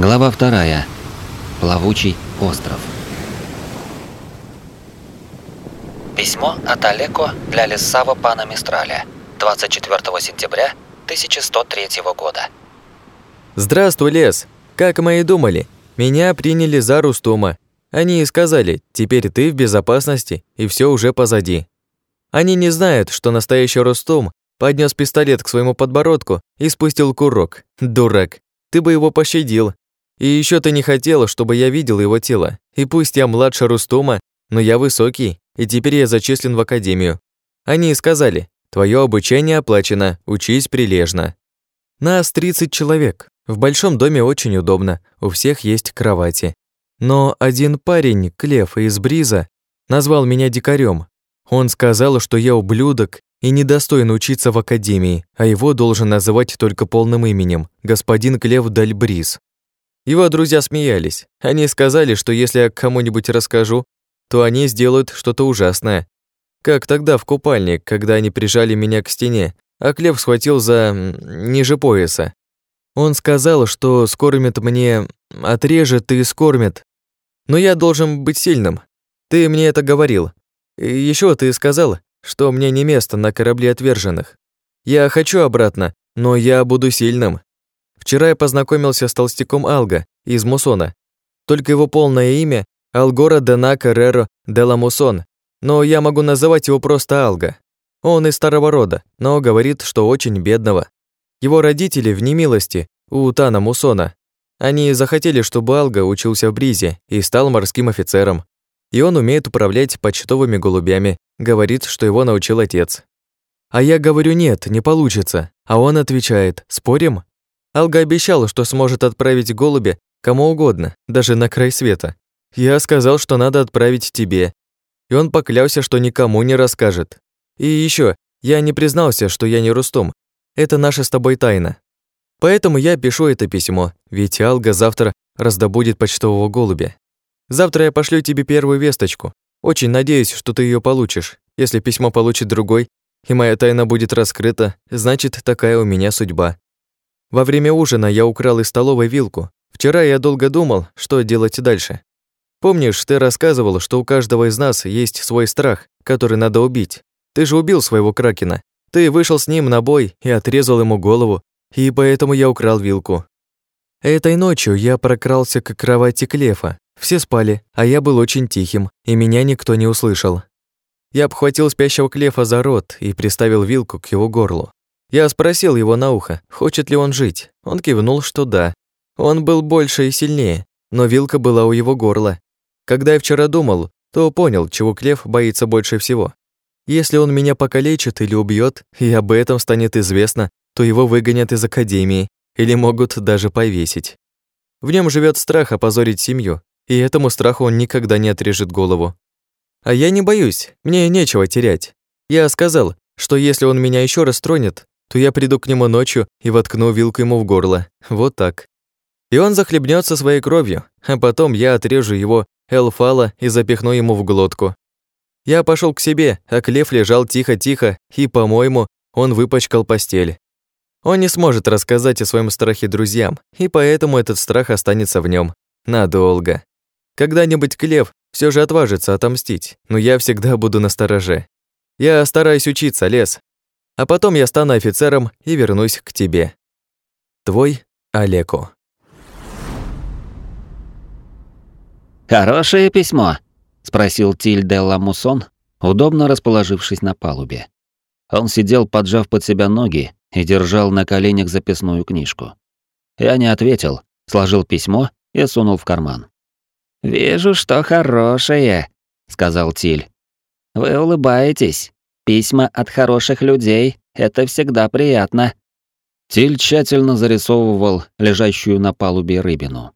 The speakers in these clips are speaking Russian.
Глава вторая. Плавучий остров. Письмо от Олеко для Лессава пана Мистраля. 24 сентября 1103 года. Здравствуй, Лес. Как мы и думали, меня приняли за Рустума. Они и сказали, теперь ты в безопасности, и все уже позади. Они не знают, что настоящий Рустум поднес пистолет к своему подбородку и спустил курок. Дурак. Ты бы его пощадил. И еще ты не хотела, чтобы я видел его тело. И пусть я младше Рустума, но я высокий, и теперь я зачислен в академию. Они сказали, твое обучение оплачено, учись прилежно. Нас 30 человек. В большом доме очень удобно, у всех есть кровати. Но один парень, Клев из Бриза, назвал меня дикарем. Он сказал, что я ублюдок и недостоин учиться в академии, а его должен называть только полным именем – господин Клев Дальбриз. Его друзья смеялись. Они сказали, что если я кому-нибудь расскажу, то они сделают что-то ужасное. Как тогда в купальне, когда они прижали меня к стене, а Клев схватил за... ниже пояса. Он сказал, что скормит мне... отрежет и скормит. Но я должен быть сильным. Ты мне это говорил. И ещё ты сказал, что мне не место на корабле отверженных. Я хочу обратно, но я буду сильным. Вчера я познакомился с толстяком Алга из Мусона. Только его полное имя – Алгора Дена Карреро де ла Мусон, но я могу называть его просто Алга. Он из старого рода, но говорит, что очень бедного. Его родители в немилости у Тана Мусона. Они захотели, чтобы Алга учился в Бризе и стал морским офицером. И он умеет управлять почтовыми голубями, говорит, что его научил отец. А я говорю, нет, не получится. А он отвечает, спорим? Алга обещала, что сможет отправить голубя кому угодно, даже на край света. Я сказал, что надо отправить тебе. И он поклялся, что никому не расскажет. И еще, я не признался, что я не Рустум. Это наша с тобой тайна. Поэтому я пишу это письмо, ведь Алга завтра раздобудет почтового голубя. Завтра я пошлю тебе первую весточку. Очень надеюсь, что ты ее получишь. Если письмо получит другой, и моя тайна будет раскрыта, значит, такая у меня судьба. Во время ужина я украл из столовой вилку. Вчера я долго думал, что делать дальше. Помнишь, ты рассказывал, что у каждого из нас есть свой страх, который надо убить. Ты же убил своего кракена. Ты вышел с ним на бой и отрезал ему голову, и поэтому я украл вилку. Этой ночью я прокрался к кровати Клефа. Все спали, а я был очень тихим, и меня никто не услышал. Я обхватил спящего Клефа за рот и приставил вилку к его горлу. Я спросил его на ухо, хочет ли он жить. Он кивнул, что да. Он был больше и сильнее, но вилка была у его горла. Когда я вчера думал, то понял, чего Клев боится больше всего. Если он меня покалечит или убьет, и об этом станет известно, то его выгонят из академии или могут даже повесить. В нем живет страх опозорить семью, и этому страху он никогда не отрежет голову. А я не боюсь, мне нечего терять. Я сказал, что если он меня еще раз тронет, то я приду к нему ночью и воткну вилку ему в горло. Вот так. И он захлебнется своей кровью, а потом я отрежу его элфала и запихну ему в глотку. Я пошел к себе, а Клев лежал тихо-тихо, и, по-моему, он выпачкал постель. Он не сможет рассказать о своем страхе друзьям, и поэтому этот страх останется в нем Надолго. Когда-нибудь Клев все же отважится отомстить, но я всегда буду на стороже. Я стараюсь учиться, Лес, а потом я стану офицером и вернусь к тебе. Твой Олеко. «Хорошее письмо?» — спросил Тиль де Ламусон, удобно расположившись на палубе. Он сидел, поджав под себя ноги, и держал на коленях записную книжку. Я не ответил, сложил письмо и сунул в карман. «Вижу, что хорошее», — сказал Тиль. «Вы улыбаетесь. Письма от хороших людей — это всегда приятно». Тиль тщательно зарисовывал лежащую на палубе рыбину.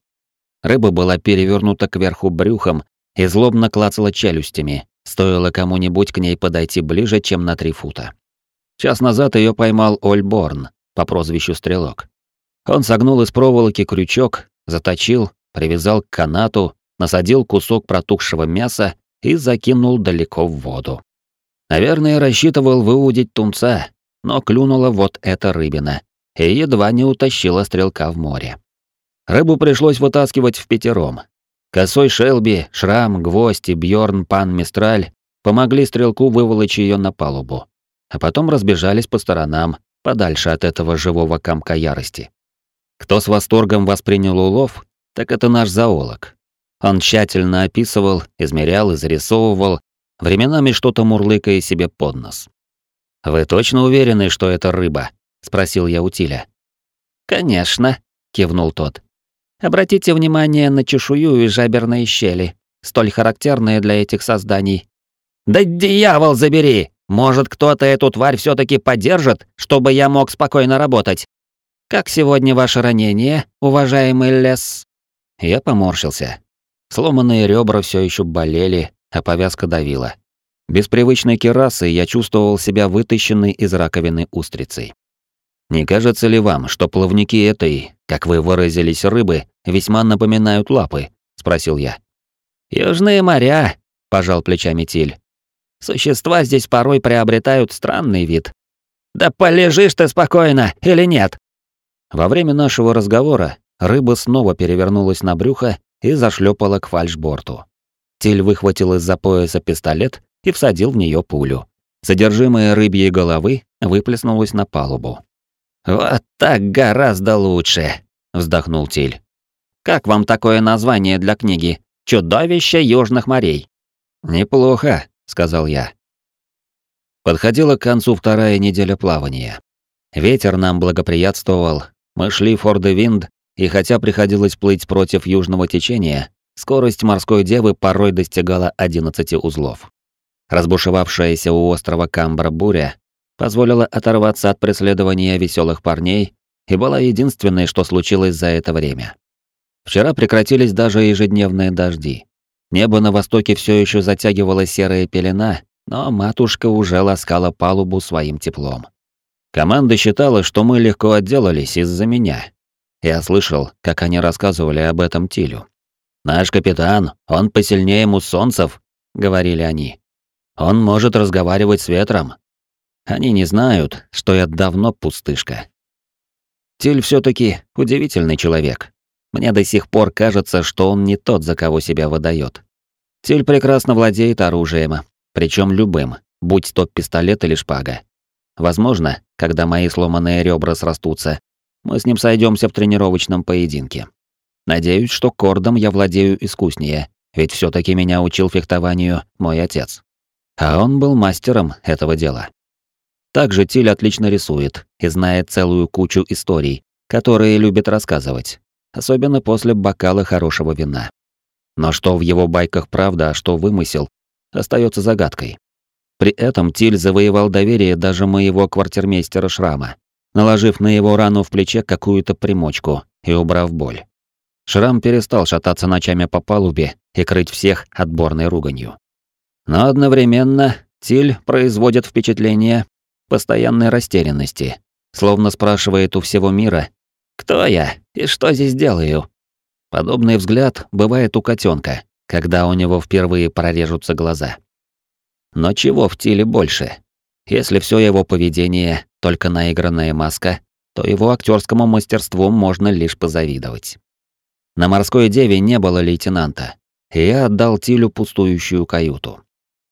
Рыба была перевернута кверху брюхом и злобно клацала челюстями, стоило кому-нибудь к ней подойти ближе, чем на три фута. Час назад ее поймал Ольборн по прозвищу Стрелок. Он согнул из проволоки крючок, заточил, привязал к канату, насадил кусок протухшего мяса и закинул далеко в воду. Наверное, рассчитывал выудить тунца, но клюнула вот эта рыбина и едва не утащила стрелка в море. Рыбу пришлось вытаскивать в пятером. Косой Шелби, Шрам, Гвоздь и Бьорн Пан Мистраль помогли стрелку выволочь ее на палубу, а потом разбежались по сторонам, подальше от этого живого комка ярости. Кто с восторгом воспринял улов, так это наш зоолог. Он тщательно описывал, измерял и зарисовывал, временами что-то мурлыкая себе под нос. «Вы точно уверены, что это рыба?» — спросил я у Тиля. «Конечно», — кивнул тот. «Обратите внимание на чешую и жаберные щели, столь характерные для этих созданий. Да дьявол забери! Может, кто-то эту тварь все таки поддержит, чтобы я мог спокойно работать? Как сегодня ваше ранение, уважаемый лес?» Я поморщился. Сломанные ребра все еще болели, а повязка давила. Без привычной керасы я чувствовал себя вытащенной из раковины устрицей. Не кажется ли вам, что плавники этой, как вы выразились, рыбы, весьма напоминают лапы? спросил я. Южные моря, пожал плечами Тиль. Существа здесь порой приобретают странный вид. Да полежишь ты спокойно или нет? Во время нашего разговора рыба снова перевернулась на брюхо и зашлепала к фальшборту. Тиль выхватил из-за пояса пистолет и всадил в нее пулю. Содержимое рыбьей головы выплеснулось на палубу. «Вот так гораздо лучше», — вздохнул Тиль. «Как вам такое название для книги? Чудовище южных морей». «Неплохо», — сказал я. Подходила к концу вторая неделя плавания. Ветер нам благоприятствовал, мы шли форде-винд, и хотя приходилось плыть против южного течения, скорость морской девы порой достигала 11 узлов. Разбушевавшаяся у острова Камбра буря позволила оторваться от преследования веселых парней и была единственной, что случилось за это время. Вчера прекратились даже ежедневные дожди. Небо на востоке все еще затягивала серая пелена, но матушка уже ласкала палубу своим теплом. Команда считала, что мы легко отделались из-за меня. Я слышал, как они рассказывали об этом Тилю. «Наш капитан, он посильнее муссонцев», — говорили они. «Он может разговаривать с ветром». Они не знают, что я давно пустышка. Тиль все таки удивительный человек. Мне до сих пор кажется, что он не тот, за кого себя выдает. Тиль прекрасно владеет оружием, причем любым, будь то пистолет или шпага. Возможно, когда мои сломанные ребра срастутся, мы с ним сойдемся в тренировочном поединке. Надеюсь, что кордом я владею искуснее, ведь все таки меня учил фехтованию мой отец. А он был мастером этого дела. Также Тиль отлично рисует и знает целую кучу историй, которые любит рассказывать, особенно после бокала хорошего вина. Но что в его байках правда, а что вымысел, остается загадкой. При этом Тиль завоевал доверие даже моего квартирмейстера Шрама, наложив на его рану в плече какую-то примочку и убрав боль. Шрам перестал шататься ночами по палубе и крыть всех отборной руганью. Но одновременно Тиль производит впечатление постоянной растерянности, словно спрашивает у всего мира «Кто я и что здесь делаю?». Подобный взгляд бывает у котенка, когда у него впервые прорежутся глаза. Но чего в Тиле больше? Если все его поведение только наигранная маска, то его актерскому мастерству можно лишь позавидовать. На морской деве не было лейтенанта, и я отдал Тилю пустующую каюту.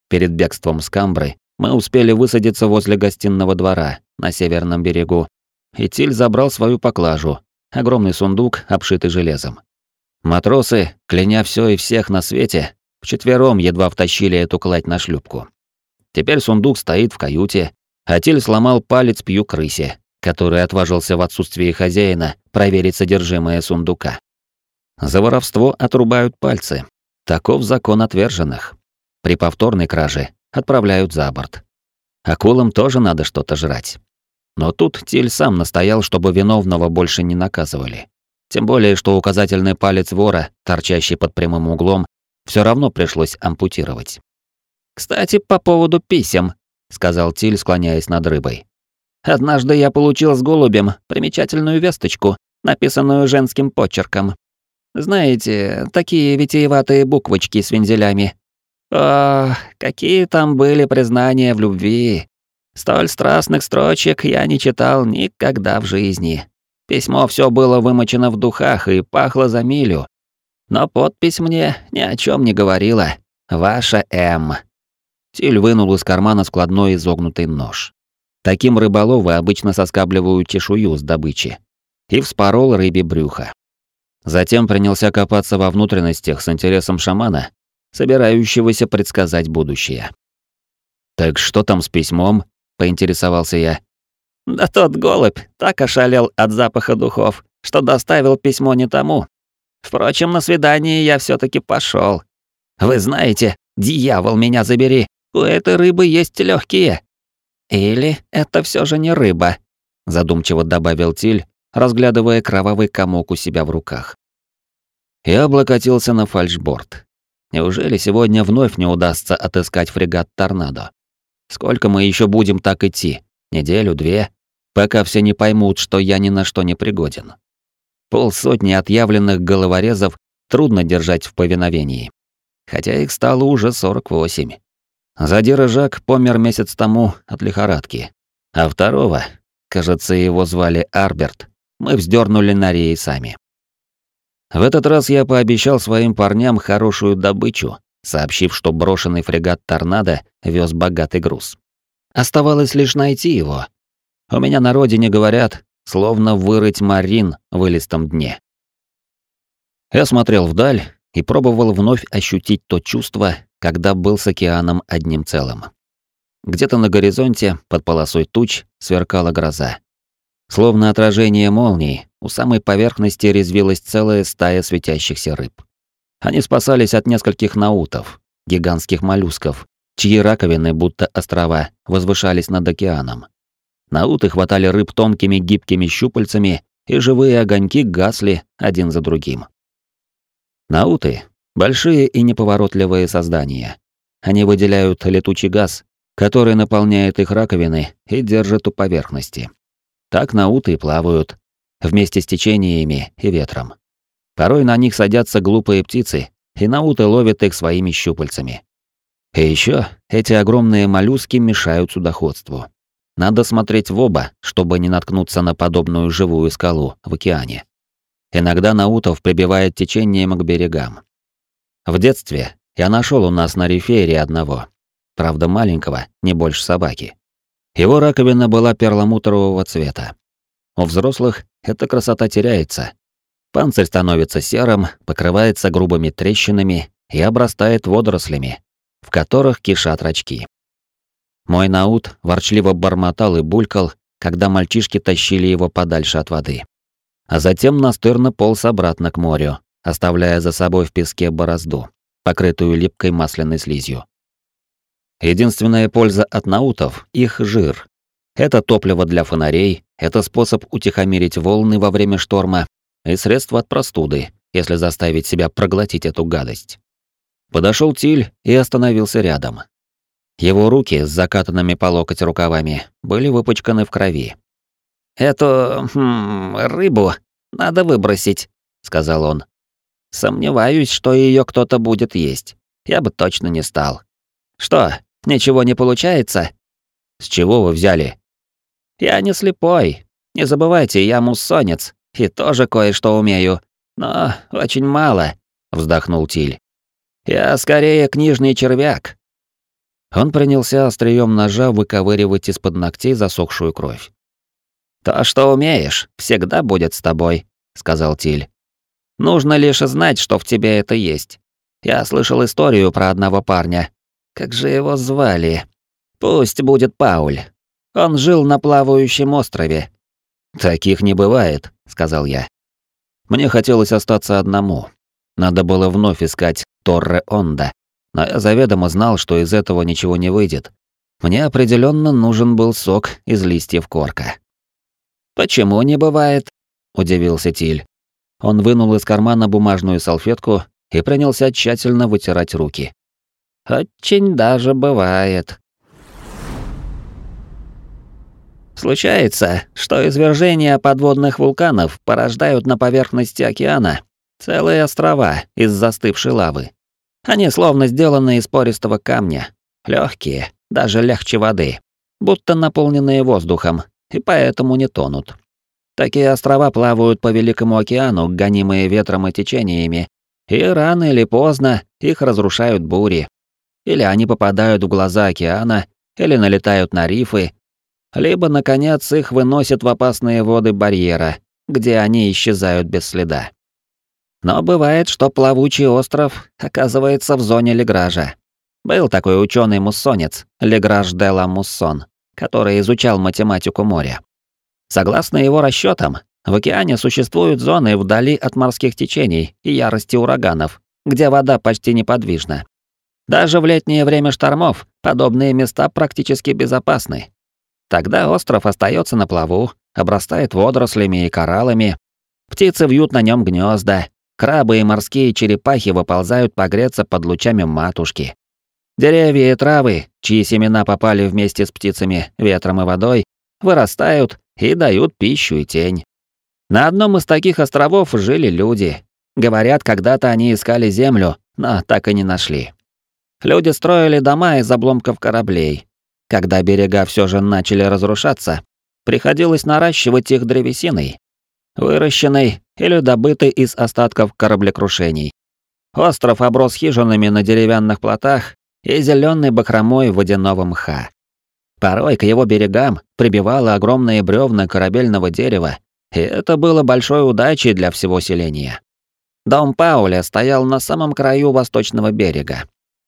Перед бегством с Камбры мы успели высадиться возле гостиного двора на северном берегу, и Тиль забрал свою поклажу, огромный сундук, обшитый железом. Матросы, кляня все и всех на свете, вчетвером едва втащили эту кладь на шлюпку. Теперь сундук стоит в каюте, а Тиль сломал палец пью крысе, который отважился в отсутствии хозяина проверить содержимое сундука. За воровство отрубают пальцы. Таков закон отверженных. При повторной краже отправляют за борт. Акулам тоже надо что-то жрать. Но тут Тиль сам настоял, чтобы виновного больше не наказывали. Тем более, что указательный палец вора, торчащий под прямым углом, все равно пришлось ампутировать. «Кстати, по поводу писем», — сказал Тиль, склоняясь над рыбой. «Однажды я получил с голубем примечательную весточку, написанную женским почерком. Знаете, такие витиеватые буквочки с вензелями. О, какие там были признания в любви. Столь страстных строчек я не читал никогда в жизни. Письмо все было вымочено в духах и пахло за милю. Но подпись мне ни о чем не говорила. Ваша М. Тиль вынул из кармана складной изогнутый нож. Таким рыболовы обычно соскабливают чешую с добычи. И вспорол рыбе брюхо. Затем принялся копаться во внутренностях с интересом шамана, собирающегося предсказать будущее. «Так что там с письмом?» — поинтересовался я. «Да тот голубь так ошалел от запаха духов, что доставил письмо не тому. Впрочем, на свидание я все таки пошел. Вы знаете, дьявол меня забери, у этой рыбы есть легкие. Или это все же не рыба?» Задумчиво добавил Тиль, разглядывая кровавый комок у себя в руках. Я облокотился на фальшборд. Неужели сегодня вновь не удастся отыскать фрегат «Торнадо»? Сколько мы еще будем так идти? Неделю, две? Пока все не поймут, что я ни на что не пригоден. Полсотни отъявленных головорезов трудно держать в повиновении. Хотя их стало уже 48. Задира Жак помер месяц тому от лихорадки. А второго, кажется, его звали Арберт, мы вздернули на рее сами. В этот раз я пообещал своим парням хорошую добычу, сообщив, что брошенный фрегат «Торнадо» вез богатый груз. Оставалось лишь найти его. У меня на родине говорят, словно вырыть марин в илистом дне. Я смотрел вдаль и пробовал вновь ощутить то чувство, когда был с океаном одним целым. Где-то на горизонте, под полосой туч, сверкала гроза. Словно отражение молнии, у самой поверхности резвилась целая стая светящихся рыб. Они спасались от нескольких наутов, гигантских моллюсков, чьи раковины, будто острова, возвышались над океаном. Науты хватали рыб тонкими гибкими щупальцами, и живые огоньки гасли один за другим. Науты — большие и неповоротливые создания. Они выделяют летучий газ, который наполняет их раковины и держит у поверхности. Так науты плавают, вместе с течениями и ветром. Порой на них садятся глупые птицы, и науты ловят их своими щупальцами. И еще эти огромные моллюски мешают судоходству. Надо смотреть в оба, чтобы не наткнуться на подобную живую скалу в океане. Иногда наутов прибивает течением к берегам. В детстве я нашел у нас на рифере одного, правда маленького, не больше собаки. Его раковина была перламутрового цвета. У взрослых эта красота теряется. Панцирь становится серым, покрывается грубыми трещинами и обрастает водорослями, в которых кишат рачки. Мой наут ворчливо бормотал и булькал, когда мальчишки тащили его подальше от воды. А затем настырно полз обратно к морю, оставляя за собой в песке борозду, покрытую липкой масляной слизью. Единственная польза от наутов — их жир. Это топливо для фонарей, это способ утихомирить волны во время шторма и средство от простуды, если заставить себя проглотить эту гадость. Подошел Тиль и остановился рядом. Его руки с закатанными по локоть рукавами были выпачканы в крови. «Эту хм, рыбу надо выбросить», — сказал он. «Сомневаюсь, что ее кто-то будет есть. Я бы точно не стал. Что, Ничего не получается? С чего вы взяли? Я не слепой. Не забывайте, я муссонец и тоже кое-что умею, но очень мало, вздохнул Тиль. Я скорее книжный червяк. Он принялся острием ножа выковыривать из-под ногтей засохшую кровь. «То, что умеешь, всегда будет с тобой», — сказал Тиль. «Нужно лишь знать, что в тебе это есть. Я слышал историю про одного парня, как же его звали? Пусть будет Пауль. Он жил на плавающем острове. Таких не бывает, сказал я. Мне хотелось остаться одному. Надо было вновь искать Торре Онда, но я заведомо знал, что из этого ничего не выйдет. Мне определенно нужен был сок из листьев корка. Почему не бывает? удивился Тиль. Он вынул из кармана бумажную салфетку и принялся тщательно вытирать руки. Очень даже бывает. Случается, что извержения подводных вулканов порождают на поверхности океана целые острова из застывшей лавы. Они словно сделаны из пористого камня, легкие, даже легче воды, будто наполненные воздухом, и поэтому не тонут. Такие острова плавают по Великому океану, гонимые ветром и течениями, и рано или поздно их разрушают бури. Или они попадают в глаза океана, или налетают на рифы, либо, наконец, их выносят в опасные воды барьера, где они исчезают без следа. Но бывает, что плавучий остров оказывается в зоне Легража. Был такой ученый муссонец, Леграж де ла Муссон, который изучал математику моря. Согласно его расчетам, в океане существуют зоны вдали от морских течений и ярости ураганов, где вода почти неподвижна. Даже в летнее время штормов подобные места практически безопасны. Тогда остров остается на плаву, обрастает водорослями и кораллами, птицы вьют на нем гнезда, крабы и морские черепахи выползают погреться под лучами матушки. Деревья и травы, чьи семена попали вместе с птицами, ветром и водой, вырастают и дают пищу и тень. На одном из таких островов жили люди. Говорят, когда-то они искали землю, но так и не нашли. Люди строили дома из обломков кораблей. Когда берега все же начали разрушаться, приходилось наращивать их древесиной, выращенной или добытой из остатков кораблекрушений. Остров оброс хижинами на деревянных плотах и зеленой бахромой водяного мха. Порой к его берегам прибивало огромные бревна корабельного дерева, и это было большой удачей для всего селения. Дом Пауля стоял на самом краю восточного берега.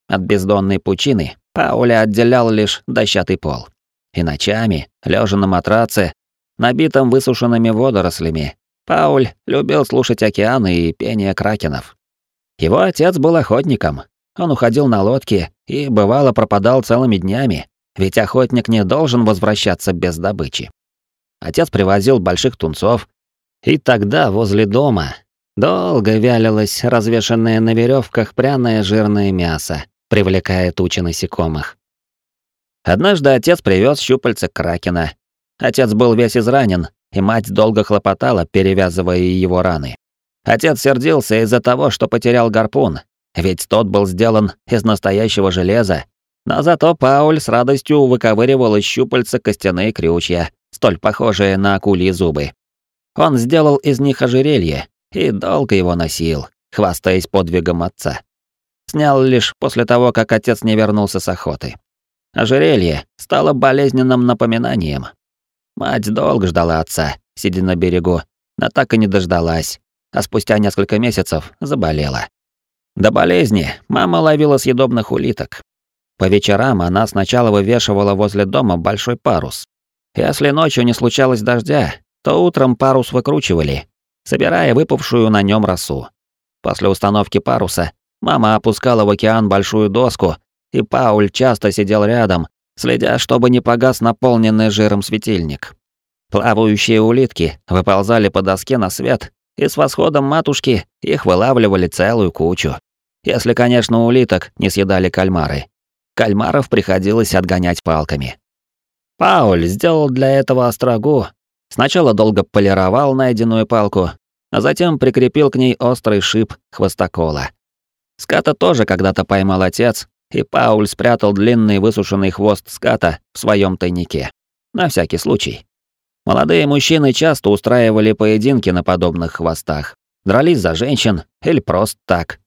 От бездонной пучины Пауля отделял лишь дощатый пол. И ночами, лежа на матраце, набитом высушенными водорослями, Пауль любил слушать океаны и пение кракенов. Его отец был охотником. Он уходил на лодке и, бывало, пропадал целыми днями, ведь охотник не должен возвращаться без добычи. Отец привозил больших тунцов, и тогда возле дома долго вялилось развешанное на веревках пряное жирное мясо, привлекая тучи насекомых. Однажды отец привез щупальца кракена. Отец был весь изранен, и мать долго хлопотала, перевязывая его раны. Отец сердился из-за того, что потерял гарпун, ведь тот был сделан из настоящего железа. Но зато Пауль с радостью выковыривал из щупальца костяные крючья, столь похожие на акульи зубы. Он сделал из них ожерелье и долго его носил, хвастаясь подвигом отца. Снял лишь после того, как отец не вернулся с охоты. Ожерелье стало болезненным напоминанием. Мать долго ждала отца, сидя на берегу, но так и не дождалась, а спустя несколько месяцев заболела. До болезни мама ловила съедобных улиток. По вечерам она сначала вывешивала возле дома большой парус. Если ночью не случалось дождя, то утром парус выкручивали, собирая выпавшую на нем росу. После установки паруса мама опускала в океан большую доску, и Пауль часто сидел рядом, следя, чтобы не погас наполненный жиром светильник. Плавающие улитки выползали по доске на свет, и с восходом матушки их вылавливали целую кучу. Если, конечно, улиток не съедали кальмары. Кальмаров приходилось отгонять палками. Пауль сделал для этого острогу. Сначала долго полировал найденную палку, а затем прикрепил к ней острый шип хвостокола. Ската тоже когда-то поймал отец, и Пауль спрятал длинный высушенный хвост ската в своем тайнике. На всякий случай. Молодые мужчины часто устраивали поединки на подобных хвостах, дрались за женщин или просто так.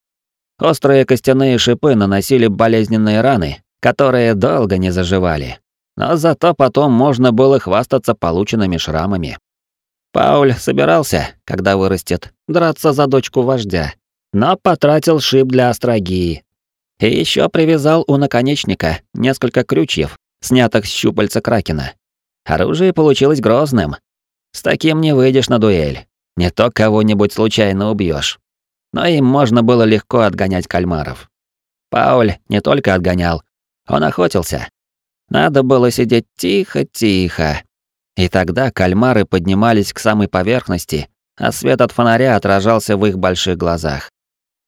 Острые костяные шипы наносили болезненные раны, которые долго не заживали. Но зато потом можно было хвастаться полученными шрамами. Пауль собирался, когда вырастет, драться за дочку вождя, но потратил шип для астрагии. И еще привязал у наконечника несколько крючьев, снятых с щупальца кракена. Оружие получилось грозным. С таким не выйдешь на дуэль. Не то кого-нибудь случайно убьешь но им можно было легко отгонять кальмаров. Пауль не только отгонял, он охотился. Надо было сидеть тихо-тихо. И тогда кальмары поднимались к самой поверхности, а свет от фонаря отражался в их больших глазах.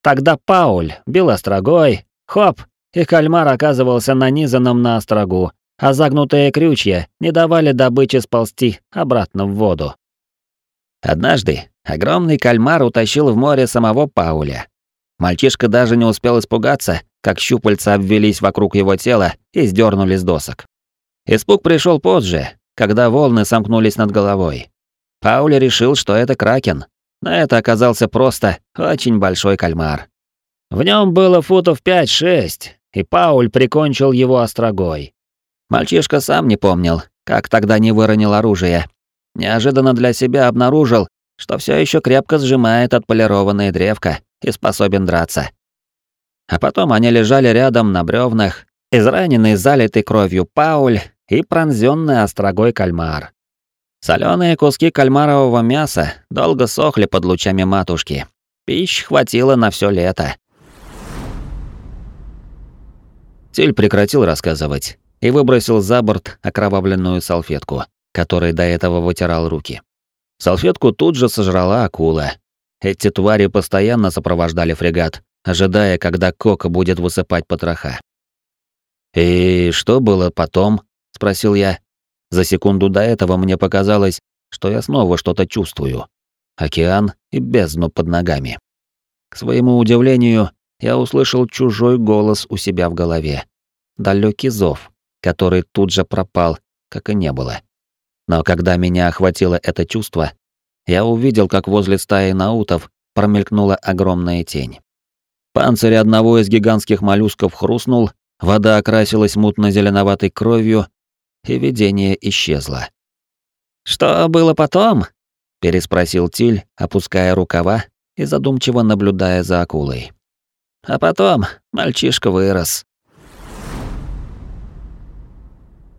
Тогда Пауль бил острогой, хоп, и кальмар оказывался нанизанным на острогу, а загнутые крючья не давали добыче сползти обратно в воду. Однажды огромный кальмар утащил в море самого Пауля. Мальчишка даже не успел испугаться, как щупальца обвелись вокруг его тела и сдернули с досок. Испуг пришел позже, когда волны сомкнулись над головой. Пауль решил, что это кракен, но это оказался просто очень большой кальмар. В нем было футов 5-6, и Пауль прикончил его острогой. Мальчишка сам не помнил, как тогда не выронил оружие. Неожиданно для себя обнаружил, что все еще крепко сжимает отполированное древко и способен драться. А потом они лежали рядом на бревнах, израненный залитый кровью Пауль и пронзенный острогой кальмар. Соленые куски кальмарового мяса долго сохли под лучами матушки. Пищ хватило на все лето. Тиль прекратил рассказывать и выбросил за борт окровавленную салфетку, которой до этого вытирал руки. Салфетку тут же сожрала акула. Эти твари постоянно сопровождали фрегат, ожидая, когда Кока будет высыпать потроха. «И что было потом?» — спросил я. За секунду до этого мне показалось, что я снова что-то чувствую. Океан и бездну под ногами. К своему удивлению, я услышал чужой голос у себя в голове. Далекий зов, который тут же пропал, как и не было. Но когда меня охватило это чувство, я увидел, как возле стаи наутов промелькнула огромная тень. Панцирь одного из гигантских моллюсков хрустнул, вода окрасилась мутно-зеленоватой кровью, и видение исчезло. «Что было потом?» — переспросил Тиль, опуская рукава и задумчиво наблюдая за акулой. «А потом мальчишка вырос».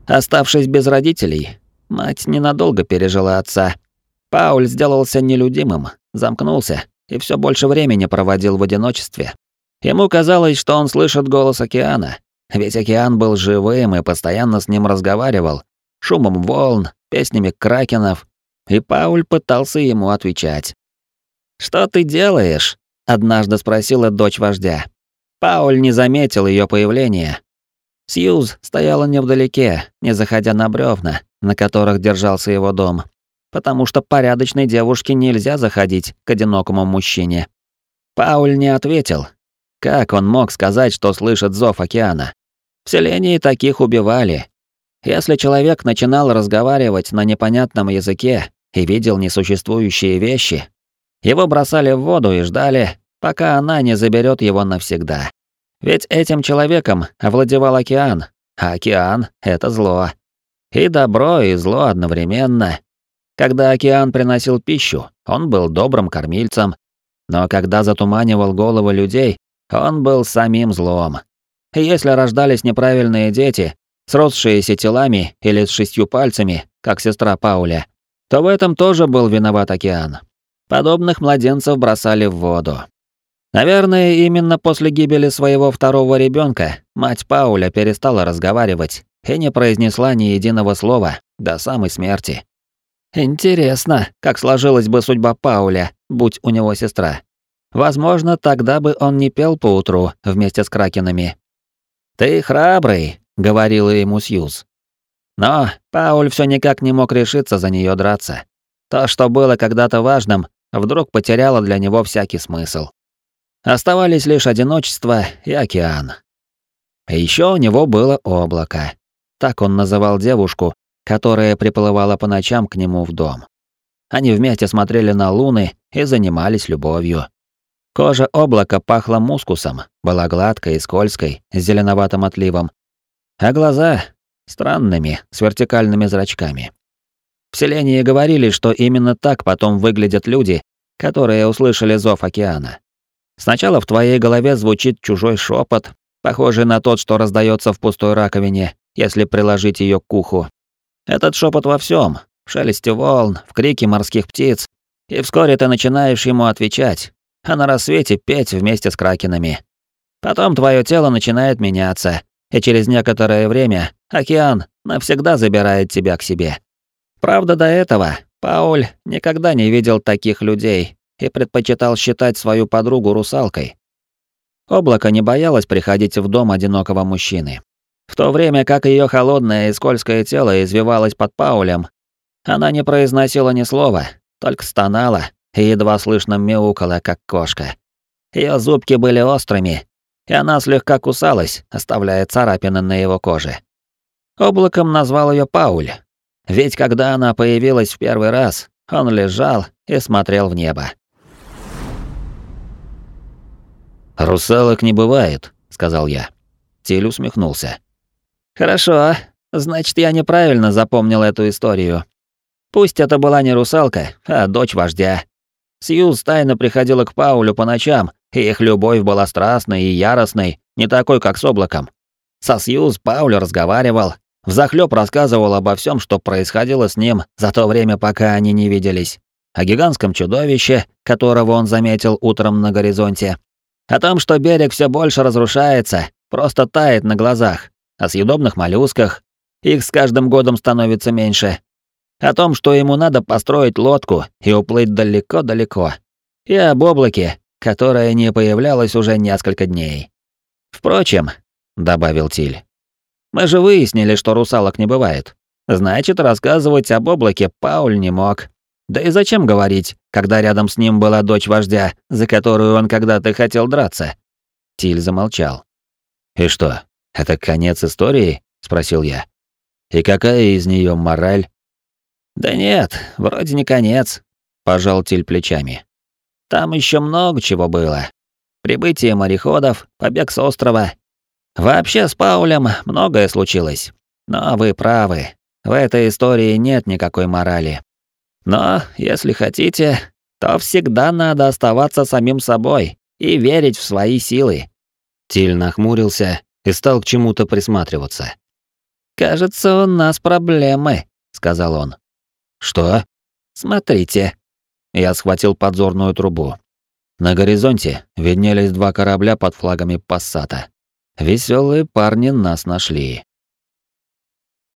Оставшись без родителей, Мать ненадолго пережила отца. Пауль сделался нелюдимым, замкнулся и все больше времени проводил в одиночестве. Ему казалось, что он слышит голос океана, ведь океан был живым и постоянно с ним разговаривал, шумом волн, песнями кракенов, и Пауль пытался ему отвечать. «Что ты делаешь?» — однажды спросила дочь вождя. Пауль не заметил ее появления. Сьюз стояла невдалеке, не заходя на бревна, на которых держался его дом, потому что порядочной девушке нельзя заходить к одинокому мужчине. Пауль не ответил. Как он мог сказать, что слышит зов океана? В селении таких убивали. Если человек начинал разговаривать на непонятном языке и видел несуществующие вещи, его бросали в воду и ждали, пока она не заберет его навсегда. Ведь этим человеком овладевал океан, а океан — это зло. И добро, и зло одновременно. Когда океан приносил пищу, он был добрым кормильцем, но когда затуманивал головы людей, он был самим злом. Если рождались неправильные дети, сросшиеся телами или с шестью пальцами, как сестра Пауля, то в этом тоже был виноват океан. Подобных младенцев бросали в воду. Наверное, именно после гибели своего второго ребенка мать Пауля перестала разговаривать и не произнесла ни единого слова до самой смерти. Интересно, как сложилась бы судьба Пауля, будь у него сестра. Возможно, тогда бы он не пел поутру вместе с кракенами. «Ты храбрый», — говорила ему Сьюз. Но Пауль все никак не мог решиться за нее драться. То, что было когда-то важным, вдруг потеряло для него всякий смысл. Оставались лишь одиночество и океан. Еще у него было облако. Так он называл девушку, которая приплывала по ночам к нему в дом. Они вместе смотрели на луны и занимались любовью. Кожа облака пахла мускусом, была гладкой и скользкой, с зеленоватым отливом. А глаза — странными, с вертикальными зрачками. В селении говорили, что именно так потом выглядят люди, которые услышали зов океана. Сначала в твоей голове звучит чужой шепот, похожий на тот, что раздается в пустой раковине, если приложить ее к уху. Этот шепот во всем, в шелесте волн, в крике морских птиц, и вскоре ты начинаешь ему отвечать, а на рассвете петь вместе с кракенами. Потом твое тело начинает меняться, и через некоторое время океан навсегда забирает тебя к себе. Правда, до этого Пауль никогда не видел таких людей и предпочитал считать свою подругу русалкой. Облако не боялось приходить в дом одинокого мужчины. В то время как ее холодное и скользкое тело извивалось под Паулем, она не произносила ни слова, только стонала и едва слышно мяукала, как кошка. Ее зубки были острыми, и она слегка кусалась, оставляя царапины на его коже. Облаком назвал ее Пауль. Ведь когда она появилась в первый раз, Он лежал и смотрел в небо. «Русалок не бывает», — сказал я. Тиль усмехнулся. «Хорошо, значит, я неправильно запомнил эту историю. Пусть это была не русалка, а дочь вождя. Сьюз тайно приходила к Паулю по ночам, и их любовь была страстной и яростной, не такой, как с облаком. Со Сьюз Пауль разговаривал, взахлёб рассказывал обо всем, что происходило с ним за то время, пока они не виделись. О гигантском чудовище, которого он заметил утром на горизонте, о том, что берег все больше разрушается, просто тает на глазах. О съедобных моллюсках. Их с каждым годом становится меньше. О том, что ему надо построить лодку и уплыть далеко-далеко. И об облаке, которое не появлялось уже несколько дней. Впрочем, добавил Тиль, мы же выяснили, что русалок не бывает. Значит, рассказывать об облаке Пауль не мог. Да и зачем говорить, когда рядом с ним была дочь вождя, за которую он когда-то хотел драться? Тиль замолчал. «И что, это конец истории?» — спросил я. «И какая из нее мораль?» «Да нет, вроде не конец», — пожал Тиль плечами. «Там еще много чего было. Прибытие мореходов, побег с острова. Вообще с Паулем многое случилось. Но вы правы, в этой истории нет никакой морали. Но, если хотите, то всегда надо оставаться самим собой и верить в свои силы. Тиль нахмурился и стал к чему-то присматриваться. «Кажется, у нас проблемы», — сказал он. «Что?» «Смотрите». Я схватил подзорную трубу. На горизонте виднелись два корабля под флагами Пассата. Веселые парни нас нашли.